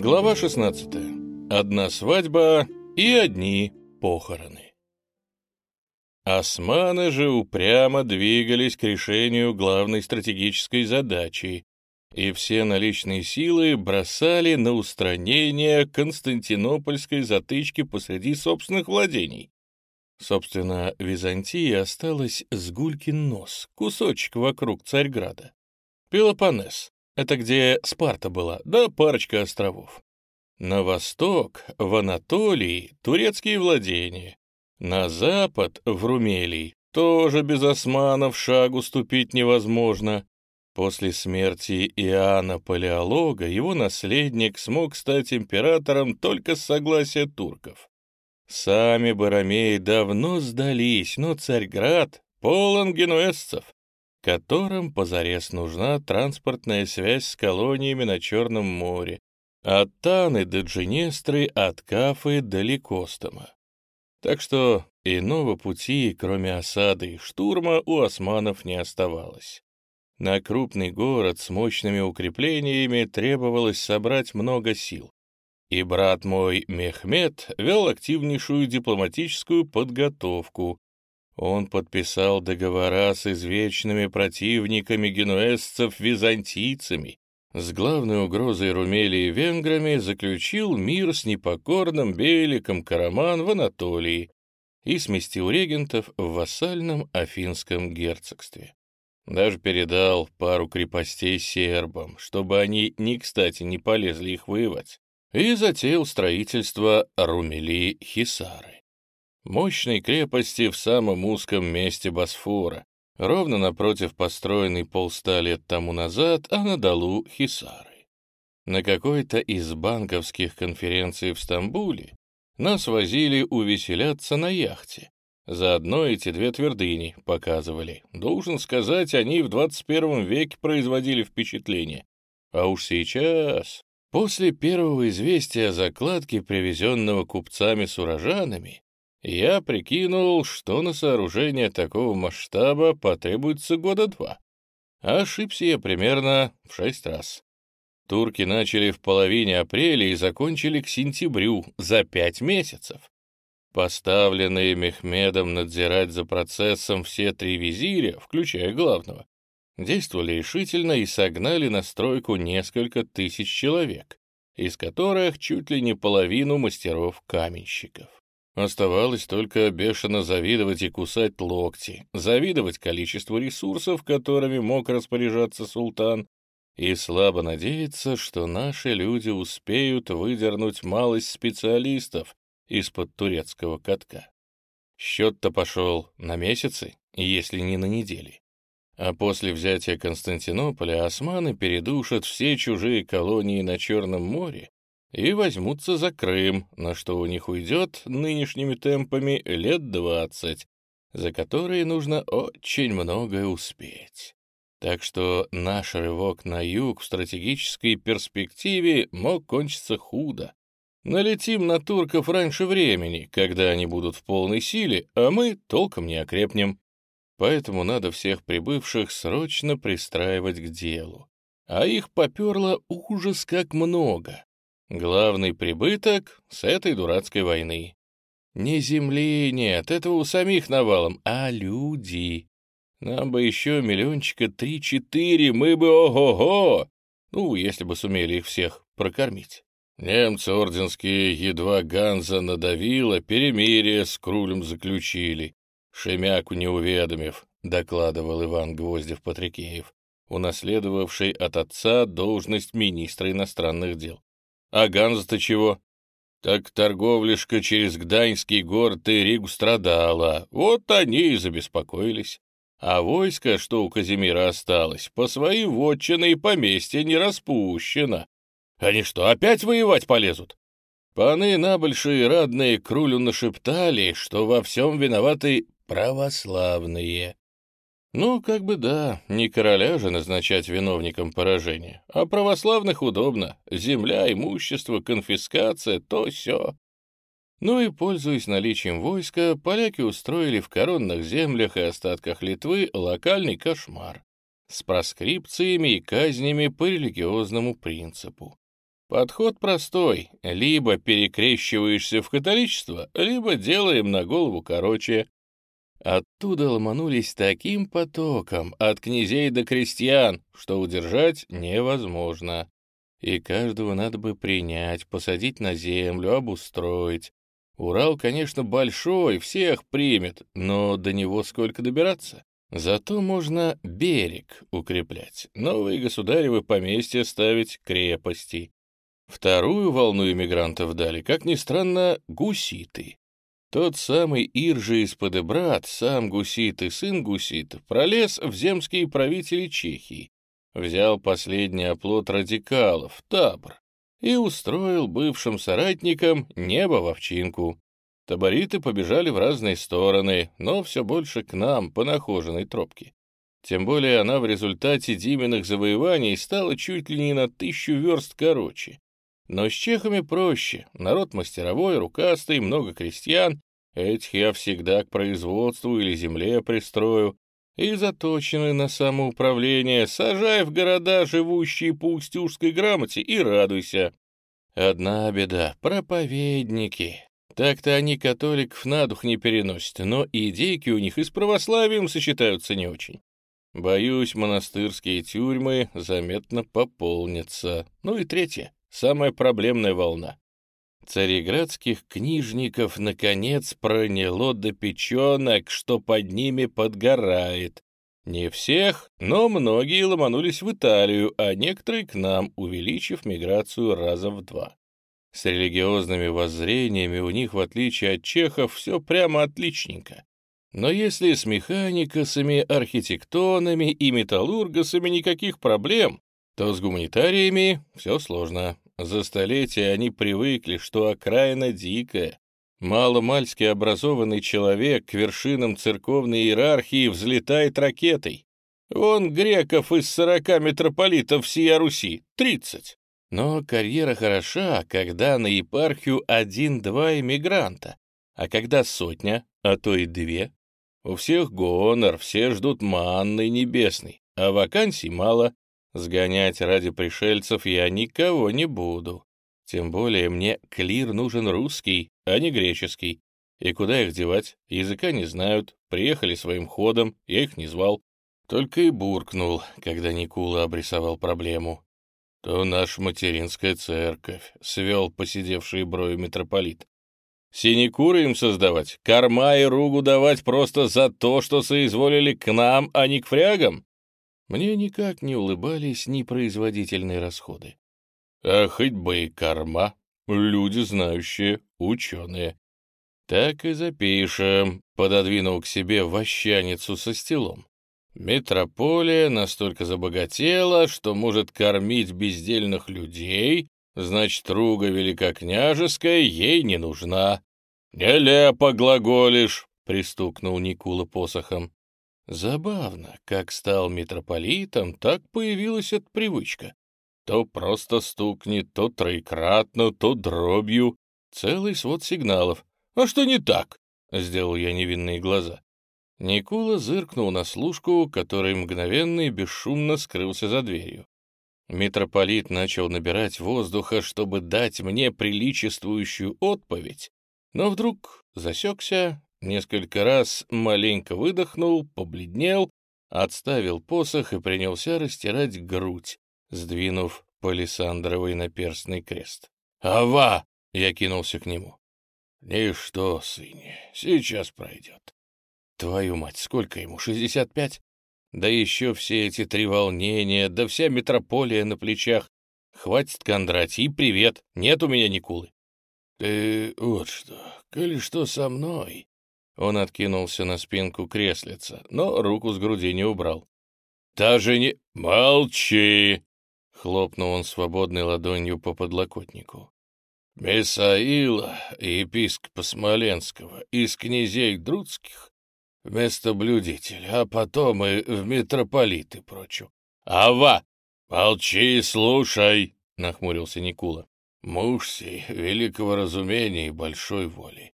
Глава 16. Одна свадьба и одни похороны. Османы же упрямо двигались к решению главной стратегической задачи, и все наличные силы бросали на устранение константинопольской затычки посреди собственных владений. Собственно, Византии осталось с гулькин нос, кусочек вокруг Царьграда. Пелопоннес, это где Спарта была, да парочка островов. На восток, в Анатолии, турецкие владения. На запад, в Румелии, тоже без османов шагу ступить невозможно. После смерти Иоанна Палеолога его наследник смог стать императором только с согласия турков. Сами баромеи давно сдались, но Царьград полон генуэзцев которым позарез нужна транспортная связь с колониями на Черном море, от Таны до Джинестры, от Кафы до Ликостома. Так что иного пути, кроме осады и штурма, у османов не оставалось. На крупный город с мощными укреплениями требовалось собрать много сил. И брат мой Мехмед вел активнейшую дипломатическую подготовку, он подписал договора с извечными противниками генуэзцев-византийцами, с главной угрозой Румелии венграми заключил мир с непокорным Беликом Караман в Анатолии и сместил регентов в вассальном Афинском герцогстве. Даже передал пару крепостей сербам, чтобы они ни кстати не полезли их воевать, и затеял строительство Румелии-Хисары мощной крепости в самом узком месте Босфора, ровно напротив построенной полста лет тому назад Анадолу Хисары. На какой-то из банковских конференций в Стамбуле нас возили увеселяться на яхте. Заодно эти две твердыни показывали. Должен сказать, они в 21 веке производили впечатление. А уж сейчас, после первого известия о закладке, привезенного купцами с урожанами, я прикинул, что на сооружение такого масштаба потребуется года два. Ошибся я примерно в шесть раз. Турки начали в половине апреля и закончили к сентябрю, за пять месяцев. Поставленные Мехмедом надзирать за процессом все три визиря, включая главного, действовали решительно и согнали на стройку несколько тысяч человек, из которых чуть ли не половину мастеров-каменщиков. Оставалось только бешено завидовать и кусать локти, завидовать количеству ресурсов, которыми мог распоряжаться султан, и слабо надеяться, что наши люди успеют выдернуть малость специалистов из-под турецкого катка. Счет-то пошел на месяцы, если не на недели. А после взятия Константинополя османы передушат все чужие колонии на Черном море и возьмутся за Крым, на что у них уйдет нынешними темпами лет двадцать, за которые нужно очень многое успеть. Так что наш рывок на юг в стратегической перспективе мог кончиться худо. Налетим на турков раньше времени, когда они будут в полной силе, а мы толком не окрепнем. Поэтому надо всех прибывших срочно пристраивать к делу. А их поперло ужас как много. Главный прибыток с этой дурацкой войны. Не земли нет, этого у самих навалом, а люди. Нам бы еще миллиончика три-четыре, мы бы ого-го! Ну, если бы сумели их всех прокормить. Немцы орденские едва Ганза надавило, перемирие с Крулем заключили. Шемяку не уведомив, докладывал Иван Гвоздев-Патрикеев, унаследовавший от отца должность министра иностранных дел. А Ганза-то чего? Так торговляшка через Гданьский город и Ригу страдала. Вот они и забеспокоились. А войско, что у Казимира осталось, по своим вотчины и поместья не распущено. Они что, опять воевать полезут? Паны набольшие радные Крулю нашептали, что во всем виноваты православные. Ну, как бы да, не короля же назначать виновником поражения, а православных удобно. Земля, имущество, конфискация, то все. Ну и, пользуясь наличием войска, поляки устроили в коронных землях и остатках Литвы локальный кошмар с проскрипциями и казнями по религиозному принципу. Подход простой. Либо перекрещиваешься в католичество, либо делаем на голову короче. Оттуда ломанулись таким потоком, от князей до крестьян, что удержать невозможно. И каждого надо бы принять, посадить на землю, обустроить. Урал, конечно, большой, всех примет, но до него сколько добираться? Зато можно берег укреплять, новые государевы поместья ставить крепости. Вторую волну иммигрантов дали, как ни странно, гуситы. Тот самый Иржи из Подебрат, сам гусит и сын гусит, пролез в земские правители Чехии, взял последний оплот радикалов, табор, и устроил бывшим соратникам небо в овчинку. Табориты побежали в разные стороны, но все больше к нам, по нахоженной тропке. Тем более она в результате Диминых завоеваний стала чуть ли не на тысячу верст короче. Но с чехами проще. Народ мастеровой, рукастый, много крестьян. Этих я всегда к производству или земле пристрою. И заточены на самоуправление. Сажай в города, живущие по устюжской грамоте, и радуйся. Одна беда — проповедники. Так-то они католиков на дух не переносят, но идейки у них и с православием сочетаются не очень. Боюсь, монастырские тюрьмы заметно пополнятся. Ну и третье. Самая проблемная волна. Цареградских книжников, наконец, проняло до печенок, что под ними подгорает. Не всех, но многие ломанулись в Италию, а некоторые к нам, увеличив миграцию раза в два. С религиозными воззрениями у них, в отличие от чехов, все прямо отличненько. Но если с механикосами, архитектонами и металлургосами никаких проблем, то с гуманитариями все сложно. За столетия они привыкли, что окраина дикая. Маломальски образованный человек к вершинам церковной иерархии взлетает ракетой. Вон греков из сорока митрополитов всея Руси — тридцать. Но карьера хороша, когда на епархию один-два иммигранта, а когда сотня, а то и две. У всех гонор, все ждут манны небесной, а вакансий мало, Сгонять ради пришельцев я никого не буду. Тем более мне клир нужен русский, а не греческий. И куда их девать? Языка не знают, приехали своим ходом, я их не звал. Только и буркнул, когда Никула обрисовал проблему. То наша материнская церковь, свел посидевший брови митрополит. Синекуры им создавать, корма и ругу давать просто за то, что соизволили к нам, а не к фрягам? Мне никак не улыбались непроизводительные расходы. А хоть бы и корма, люди знающие, ученые. Так и запишем, пододвинул к себе вощаницу со стелом. Метрополия настолько забогатела, что может кормить бездельных людей, значит, руга великокняжеская ей не нужна. «Нелепо глаголишь!» — пристукнул Никула посохом. Забавно, как стал митрополитом, так появилась эта привычка. То просто стукнет, то троекратно, то дробью. Целый свод сигналов. «А что не так?» — сделал я невинные глаза. Никула зыркнул на служку, который мгновенно и бесшумно скрылся за дверью. Митрополит начал набирать воздуха, чтобы дать мне приличествующую отповедь, но вдруг засекся, Несколько раз маленько выдохнул, побледнел, отставил посох и принялся растирать грудь, сдвинув палисандровый наперстный крест. «Ава!» — я кинулся к нему. «Ничто, сыне, сейчас пройдет». «Твою мать, сколько ему, шестьдесят пять?» Да еще все эти три волнения, да вся метрополия на плечах. Хватит, Кондратий, привет, нет у меня Никулы. Ты вот что, коли что со мной, он откинулся на спинку креслица, но руку с груди не убрал. «Даже не... Молчи!» — хлопнул он свободной ладонью по подлокотнику. «Месаила, епископа Смоленского, из князей Друцких, вместо блюдителя, а потом и в митрополиты прочу. Ава! Молчи и слушай!» — нахмурился Никула. «Муж сей великого разумения и большой воли.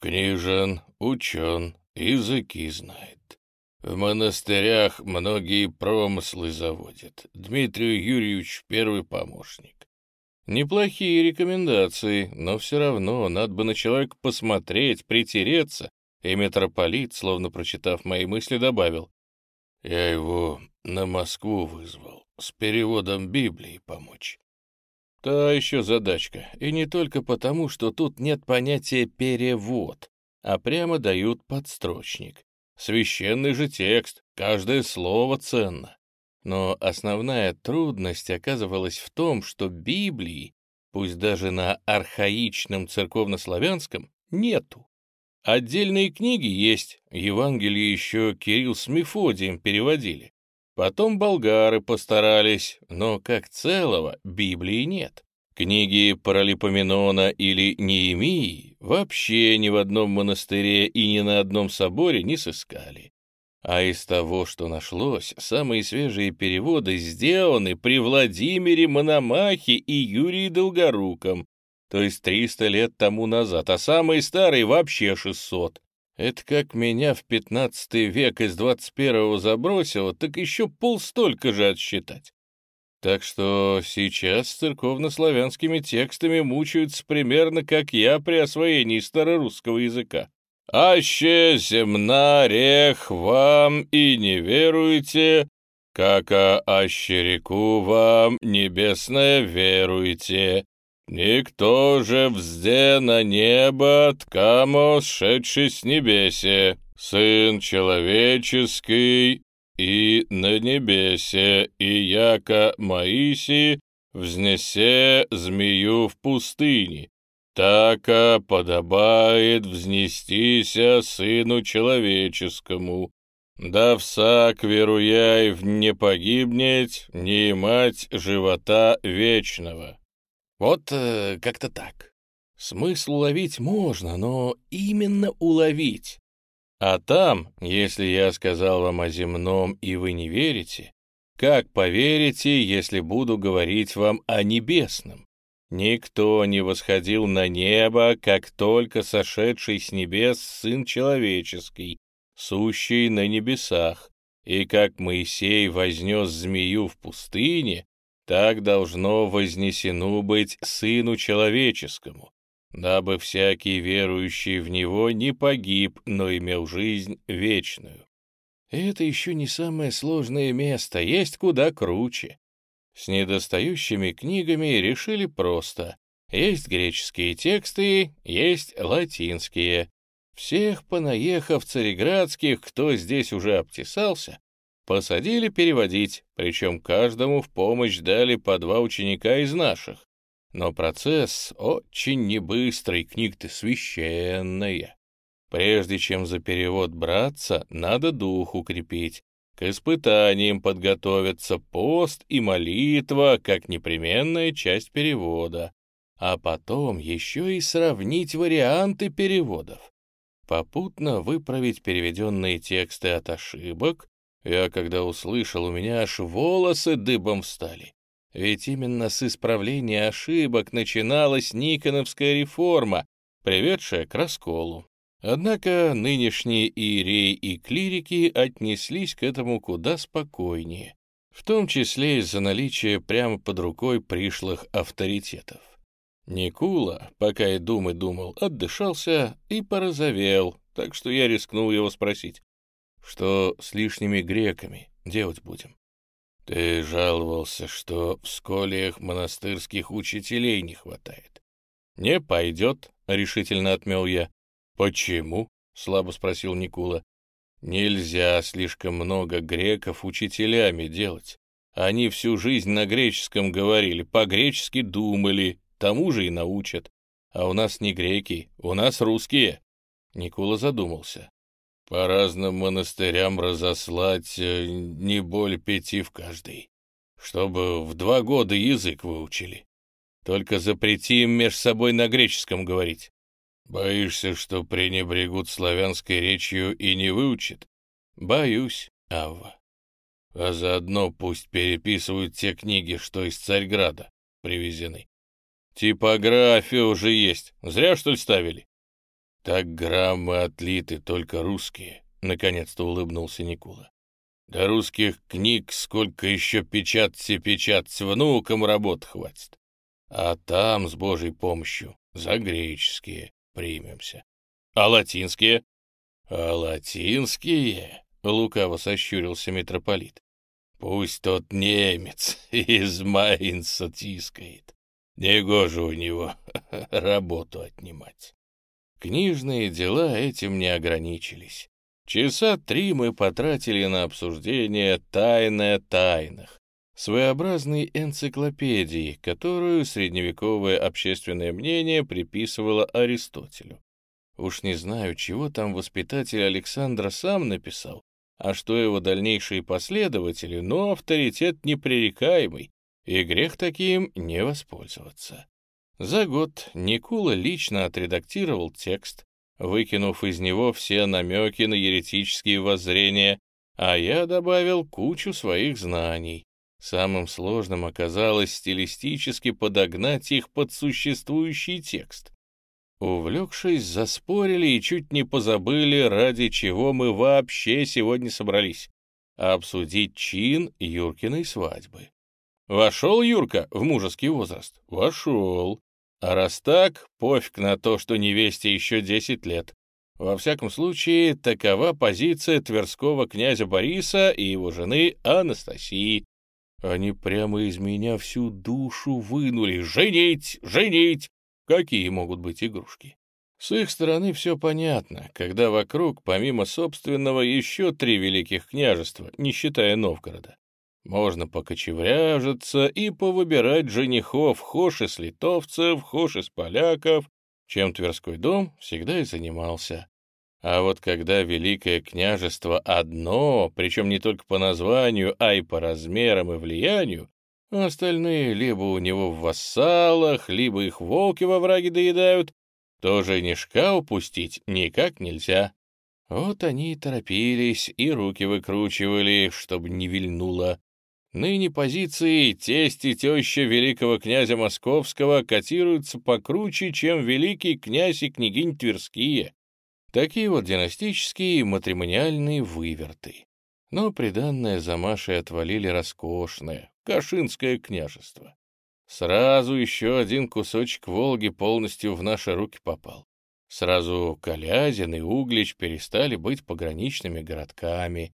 Книжен, учен, языки знает. В монастырях многие промыслы заводят. Дмитрию Юрьевич первый помощник. Неплохие рекомендации, но все равно надо бы на человека посмотреть, притереться, и митрополит, словно прочитав мои мысли, добавил. Я его на Москву вызвал, с переводом Библии помочь. Та еще задачка, и не только потому, что тут нет понятия «перевод», а прямо дают подстрочник. Священный же текст, каждое слово ценно. Но основная трудность оказывалась в том, что Библии, пусть даже на архаичном церковнославянском, нету. Отдельные книги есть, Евангелие еще Кирилл с Мефодием переводили. Потом болгары постарались, но как целого Библии нет. Книги Паралипоменона или Неемии вообще ни в одном монастыре и ни на одном соборе не сыскали. А из того, что нашлось, самые свежие переводы сделаны при Владимире Мономахе и Юрии Долгоруком, то есть 300 лет тому назад, а самые старые вообще 600. Это как меня в 15 век из 21-го забросило, так еще полстолько же отсчитать. Так что сейчас с церковнославянскими текстами мучаются примерно как я при освоении старорусского языка. «Аще земна рех вам и не веруете, как а аще реку вам небесное веруете. Никто же взде на небо, ткамо сшедший с небесе, Сын человеческий и на небесе, и яко Моиси взнесе змею в пустыне, така подобает взнестися Сыну Человеческому, да всак, веруяй в не погибнет, не имать живота вечного». Вот э, как-то так. Смысл уловить можно, но именно уловить. А там, если я сказал вам о земном и вы не верите, как поверите, если буду говорить вам о небесном? Никто не восходил на небо, как только сошедший с небес Сын Человеческий, сущий на небесах, и как Моисей вознес змею в пустыне, так должно вознесено быть Сыну Человеческому, дабы всякий верующий в Него не погиб, но имел жизнь вечную. Это еще не самое сложное место, есть куда круче. С недостающими книгами решили просто. Есть греческие тексты, есть латинские. Всех понаехав цареградских, кто здесь уже обтесался, посадили переводить, причем каждому в помощь дали по два ученика из наших. Но процесс очень небыстрый, книг-то священная. Прежде чем за перевод браться, надо дух укрепить, к испытаниям подготовиться пост и молитва как непременная часть перевода, а потом еще и сравнить варианты переводов. Попутно выправить переведенные тексты от ошибок. Я, когда услышал, у меня аж волосы дыбом встали. Ведь именно с исправления ошибок начиналась Никоновская реформа, приведшая к расколу. Однако нынешние иереи и клирики отнеслись к этому куда спокойнее, в том числе из-за наличия прямо под рукой пришлых авторитетов. Никула, пока я думы думал, отдышался и порозовел, так что я рискнул его спросить, что с лишними греками делать будем. Ты жаловался, что в сколиях монастырских учителей не хватает. Не пойдет, — решительно отмел я. «Почему?» — слабо спросил Никула. «Нельзя слишком много греков учителями делать. Они всю жизнь на греческом говорили, по-гречески думали, тому же и научат. А у нас не греки, у нас русские». Никула задумался. «По разным монастырям разослать э, не более пяти в каждый, чтобы в два года язык выучили. Только запрети им меж собой на греческом говорить. Боишься, что пренебрегут славянской речью и не выучат? Боюсь, Авва. А заодно пусть переписывают те книги, что из Царьграда привезены. Типография уже есть. Зря, что ли, ставили? Так граммы отлиты только русские, — наконец-то улыбнулся Никула. До русских книг сколько еще печатать и печатать, внукам работ хватит. а там с Божьей помощью за греческие примемся. А латинские? А латинские, лукаво сощурился митрополит. Пусть тот немец из Майнца тискает. Негоже у него работу отнимать. Книжные дела этим не ограничились. Часа три мы потратили на обсуждение «Тайное тайных», своеобразной энциклопедии, которую средневековое общественное мнение приписывало Аристотелю. Уж не знаю, чего там воспитатель Александра сам написал, а что его дальнейшие последователи, но авторитет непререкаемый, и грех таким не воспользоваться. За год Никула лично отредактировал текст, выкинув из него все намеки на еретические воззрения, а я добавил кучу своих знаний. Самым сложным оказалось стилистически подогнать их под существующий текст. Увлекшись, заспорили и чуть не позабыли, ради чего мы вообще сегодня собрались. Обсудить чин Юркиной свадьбы. Вошел Юрка в мужеский возраст? Вошел. А раз так, пофиг на то, что невесте еще десять лет. Во всяком случае, такова позиция Тверского князя Бориса и его жены Анастасии. Они прямо из меня всю душу вынули. Женить! Женить! Какие могут быть игрушки? С их стороны все понятно, когда вокруг, помимо собственного, еще три великих княжества, не считая Новгорода. Можно покочевряжиться и повыбирать женихов, хошь из литовцев, хошь из поляков, чем Тверской дом всегда и занимался. А вот когда Великое княжество одно, причем не только по названию, а и по размерам и влиянию, остальные либо у него в вассалах, либо их волки во враге доедают, то женишка упустить никак нельзя. Вот они и торопились, и руки выкручивали, чтобы не вильнуло. Ныне позиции тесть и теща великого князя Московского котируются покруче, чем великий князь и княгинь Тверские. Такие вот династические матримониальные выверты. Но приданное за Машей отвалили роскошное, Кашинское княжество. Сразу еще один кусочек Волги полностью в наши руки попал. Сразу Калязин и Углич перестали быть пограничными городками,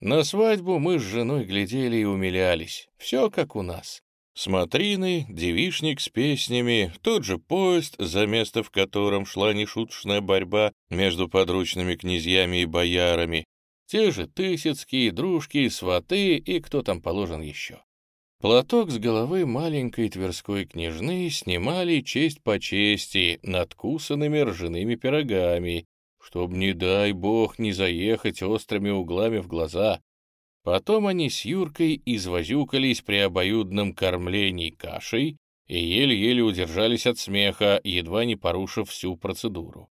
на свадьбу мы с женой глядели и умилялись. Все как у нас. Смотрины, девишник с песнями, тот же поезд, за место в котором шла нешуточная борьба между подручными князьями и боярами, те же тысяцкие, дружки, сваты и кто там положен еще. Платок с головы маленькой тверской княжны снимали честь по чести надкусанными ржаными пирогами, чтоб, не дай бог, не заехать острыми углами в глаза. Потом они с Юркой извозюкались при обоюдном кормлении кашей и еле-еле удержались от смеха, едва не порушив всю процедуру.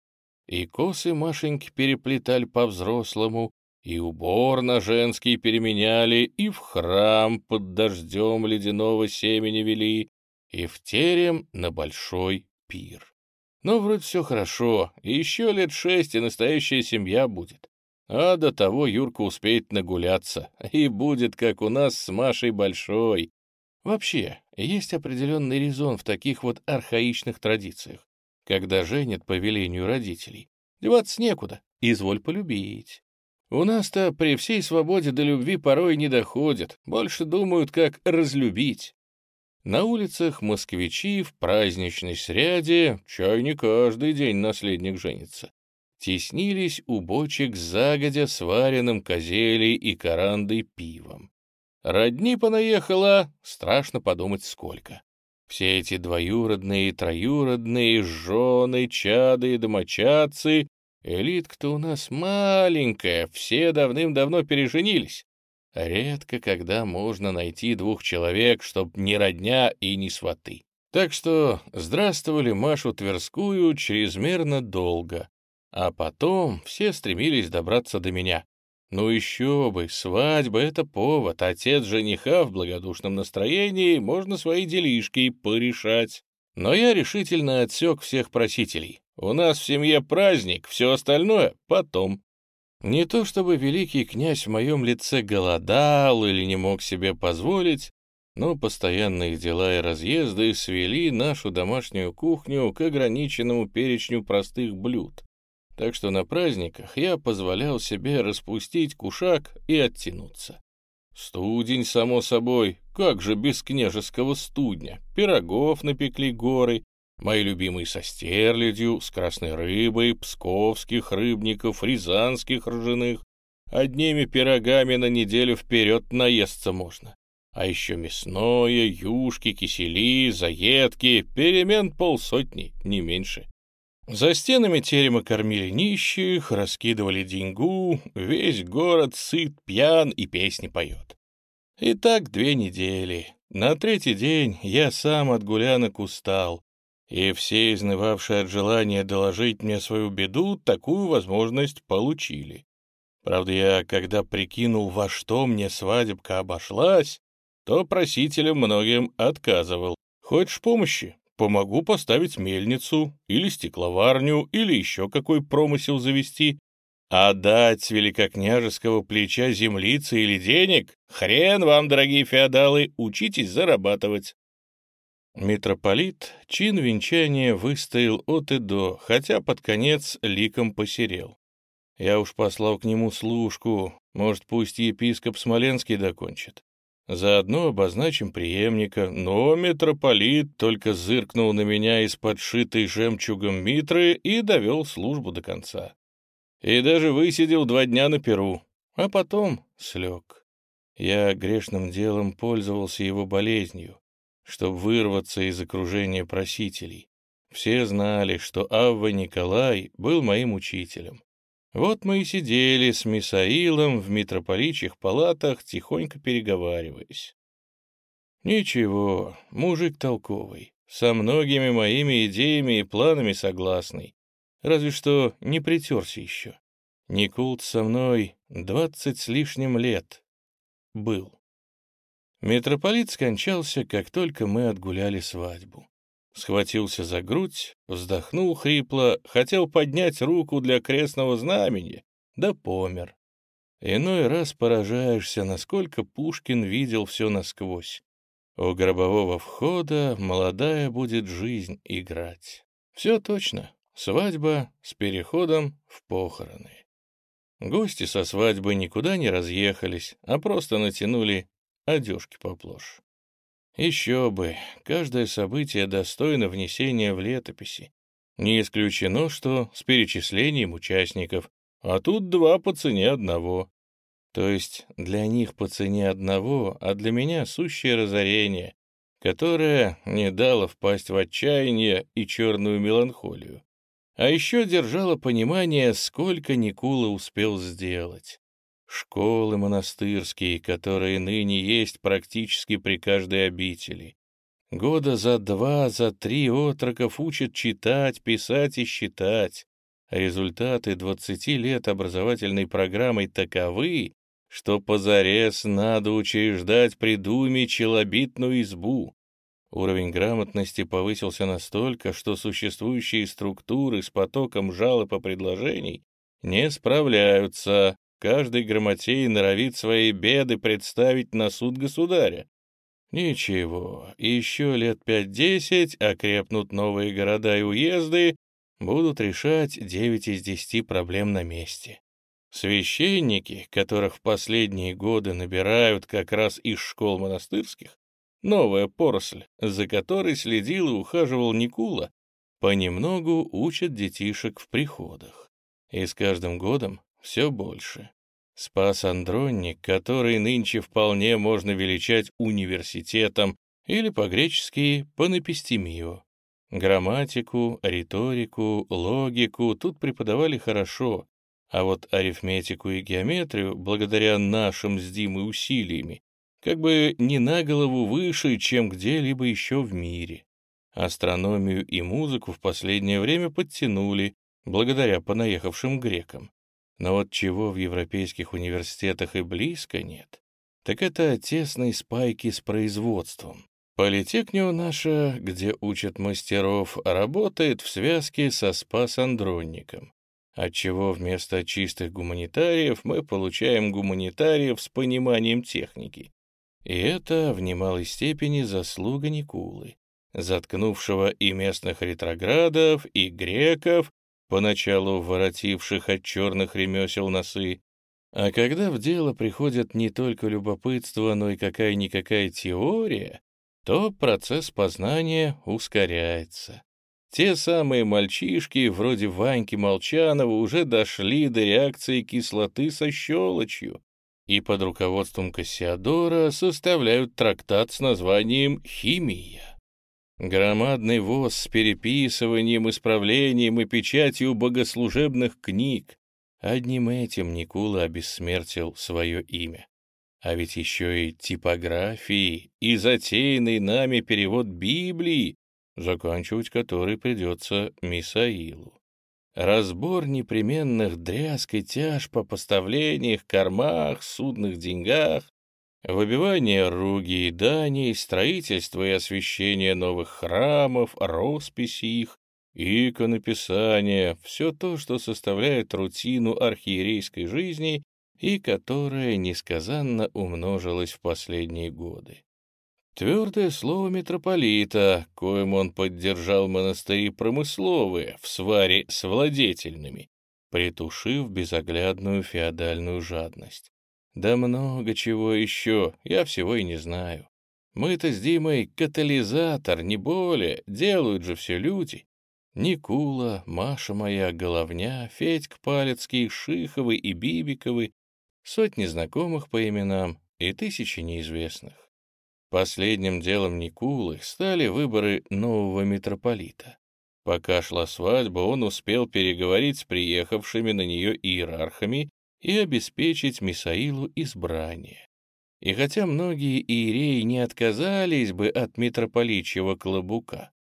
И косы Машеньки переплетали по-взрослому, и убор на женский переменяли, и в храм под дождем ледяного семени вели, и в терем на большой пир. Но вроде все хорошо, еще лет шесть, и настоящая семья будет. А до того Юрка успеет нагуляться, и будет, как у нас с Машей Большой. Вообще, есть определенный резон в таких вот архаичных традициях, когда женят по велению родителей. Деваться некуда, изволь полюбить. У нас-то при всей свободе до любви порой не доходят, больше думают, как разлюбить. На улицах москвичи в праздничной сряде, чай не каждый день наследник женится, теснились у бочек загодя сваренным козелей и карандой пивом. Родни понаехала, страшно подумать сколько. Все эти двоюродные и троюродные, жены, чады и домочадцы, элитка-то у нас маленькая, все давным-давно переженились. Редко когда можно найти двух человек, чтоб не родня и не сваты. Так что здравствовали Машу Тверскую чрезмерно долго, а потом все стремились добраться до меня. Ну еще бы, свадьба — это повод, отец жениха в благодушном настроении, можно свои делишки порешать. Но я решительно отсек всех просителей. У нас в семье праздник, все остальное — потом. Не то чтобы великий князь в моем лице голодал или не мог себе позволить, но постоянные дела и разъезды свели нашу домашнюю кухню к ограниченному перечню простых блюд, так что на праздниках я позволял себе распустить кушак и оттянуться. Студень, само собой, как же без княжеского студня, пирогов напекли горы, мои любимые со стерлядью, с красной рыбой, псковских рыбников, рязанских ржаных. Одними пирогами на неделю вперед наесться можно. А еще мясное, юшки, кисели, заедки, перемен полсотни, не меньше. За стенами терема кормили нищих, раскидывали деньгу, весь город сыт, пьян и песни поет. И так две недели. На третий день я сам от гулянок устал, и все, изнывавшие от желания доложить мне свою беду, такую возможность получили. Правда, я, когда прикинул, во что мне свадебка обошлась, то просителям многим отказывал. Хочешь помощи? Помогу поставить мельницу, или стекловарню, или еще какой промысел завести. А дать с великокняжеского плеча землицы или денег? Хрен вам, дорогие феодалы, учитесь зарабатывать. Митрополит чин венчания выстоял от и до, хотя под конец ликом посерел. Я уж послал к нему служку, может, пусть епископ Смоленский докончит. Заодно обозначим преемника, но митрополит только зыркнул на меня из подшитой жемчугом митры и довел службу до конца. И даже высидел два дня на перу, а потом слег. Я грешным делом пользовался его болезнью, чтобы вырваться из окружения просителей. Все знали, что Авва Николай был моим учителем. Вот мы и сидели с Мисаилом в митрополичьих палатах, тихонько переговариваясь. Ничего, мужик толковый, со многими моими идеями и планами согласный, разве что не притерся еще. Никулт со мной двадцать с лишним лет был. Митрополит скончался, как только мы отгуляли свадьбу схватился за грудь, вздохнул хрипло, хотел поднять руку для крестного знамени, да помер. Иной раз поражаешься, насколько Пушкин видел все насквозь. У гробового входа молодая будет жизнь играть. Все точно. Свадьба с переходом в похороны. Гости со свадьбы никуда не разъехались, а просто натянули одежки поплошь. Еще бы, каждое событие достойно внесения в летописи. Не исключено, что с перечислением участников, а тут два по цене одного. То есть для них по цене одного, а для меня сущее разорение, которое не дало впасть в отчаяние и черную меланхолию. А еще держало понимание, сколько Никула успел сделать. Школы монастырские, которые ныне есть практически при каждой обители. Года за два, за три отроков учат читать, писать и считать. Результаты двадцати лет образовательной программы таковы, что позарез надо учреждать при Думе челобитную избу. Уровень грамотности повысился настолько, что существующие структуры с потоком жалоб и предложений не справляются, Каждый грамотей норовит свои беды представить на суд государя. Ничего, еще лет пять-десять окрепнут новые города и уезды, будут решать девять из десяти проблем на месте. Священники, которых в последние годы набирают как раз из школ монастырских, новая поросль, за которой следил и ухаживал Никула, понемногу учат детишек в приходах. И с каждым годом все больше. Спас Андронник, который нынче вполне можно величать университетом, или по-гречески «панепистемию». Грамматику, риторику, логику тут преподавали хорошо, а вот арифметику и геометрию, благодаря нашим с Димой усилиями, как бы не на голову выше, чем где-либо еще в мире. Астрономию и музыку в последнее время подтянули, благодаря понаехавшим грекам. Но вот чего в европейских университетах и близко нет, так это тесной спайки с производством. Политехнио наша, где учат мастеров, работает в связке со Спас-Андронником, отчего вместо чистых гуманитариев мы получаем гуманитариев с пониманием техники. И это в немалой степени заслуга Никулы, заткнувшего и местных ретроградов, и греков, поначалу воротивших от черных ремесел носы. А когда в дело приходит не только любопытство, но и какая-никакая теория, то процесс познания ускоряется. Те самые мальчишки, вроде Ваньки Молчанова, уже дошли до реакции кислоты со щелочью и под руководством Кассиадора составляют трактат с названием «Химия». Громадный воз с переписыванием, исправлением и печатью богослужебных книг. Одним этим Никула обессмертил свое имя. А ведь еще и типографии, и затеянный нами перевод Библии, заканчивать который придется Мисаилу. Разбор непременных дрязг и тяж по поставлениях, кормах, судных деньгах, выбивание руги и дани, строительство и освящение новых храмов, росписи их, иконописание — все то, что составляет рутину архиерейской жизни и которая несказанно умножилась в последние годы. Твердое слово митрополита, коим он поддержал монастыри промысловые в сваре с владетельными, притушив безоглядную феодальную жадность. Да много чего еще, я всего и не знаю. Мы-то с Димой катализатор, не более, делают же все люди. Никула, Маша моя, Головня, Федька Палецкий, Шиховы и Бибиковы, сотни знакомых по именам и тысячи неизвестных. Последним делом Никулы стали выборы нового митрополита. Пока шла свадьба, он успел переговорить с приехавшими на нее иерархами и обеспечить Мисаилу избрание. И хотя многие иереи не отказались бы от митрополичьего клобука,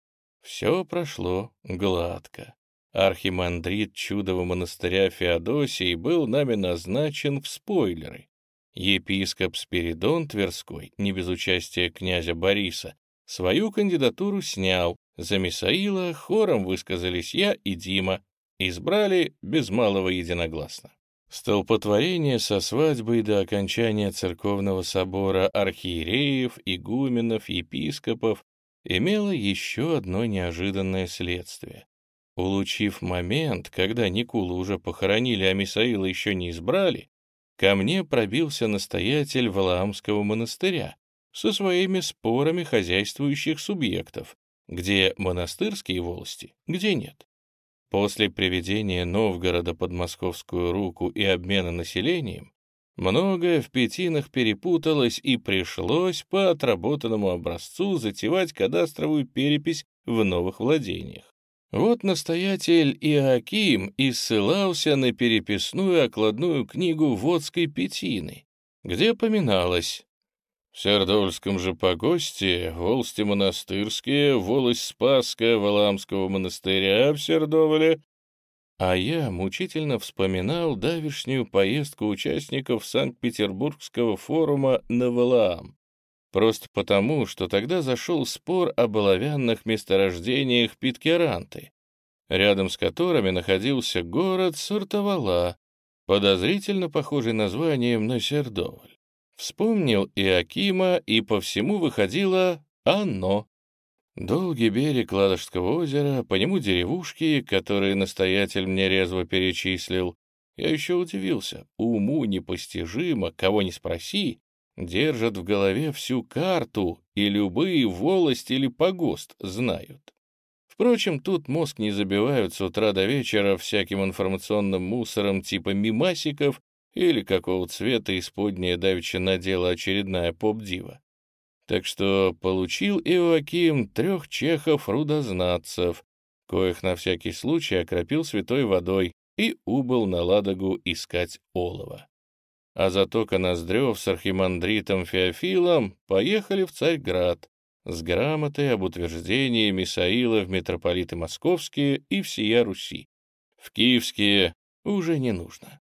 все прошло гладко. Архимандрит чудового монастыря Феодосии был нами назначен в спойлеры. Епископ Спиридон Тверской, не без участия князя Бориса, свою кандидатуру снял. За Мисаила хором высказались я и Дима. Избрали без малого единогласно. Столпотворение со свадьбой до окончания церковного собора архиереев, игуменов, епископов имело еще одно неожиданное следствие. Улучив момент, когда Никулу уже похоронили, а Мисаила еще не избрали, ко мне пробился настоятель Валаамского монастыря со своими спорами хозяйствующих субъектов, где монастырские волости, где нет. После приведения Новгорода под московскую руку и обмена населением, многое в Петинах перепуталось и пришлось по отработанному образцу затевать кадастровую перепись в новых владениях. Вот настоятель Иоаким и ссылался на переписную окладную книгу Водской Петины, где поминалось в Сердольском же погосте, волсти монастырские, волость Спасская Валамского монастыря в Сердоволе, а я мучительно вспоминал давишнюю поездку участников Санкт-Петербургского форума на Валаам. Просто потому, что тогда зашел спор об оловянных месторождениях Питкеранты, рядом с которыми находился город Суртовала, подозрительно похожий названием на Сердоваль. Вспомнил и Акима, и по всему выходило «оно». Долгий берег Ладожского озера, по нему деревушки, которые настоятель мне резво перечислил. Я еще удивился. Уму непостижимо, кого не спроси, держат в голове всю карту, и любые волость или погост знают. Впрочем, тут мозг не забивают с утра до вечера всяким информационным мусором типа мимасиков или какого цвета исподняя давеча надела очередная поп-дива. Так что получил Иоаким трех чехов-рудознатцев, коих на всякий случай окропил святой водой и убыл на Ладогу искать олова а Затока Ноздрев с архимандритом Феофилом поехали в Царьград с грамотой об утверждении Мисаила в митрополиты московские и всея Руси. В киевские уже не нужно.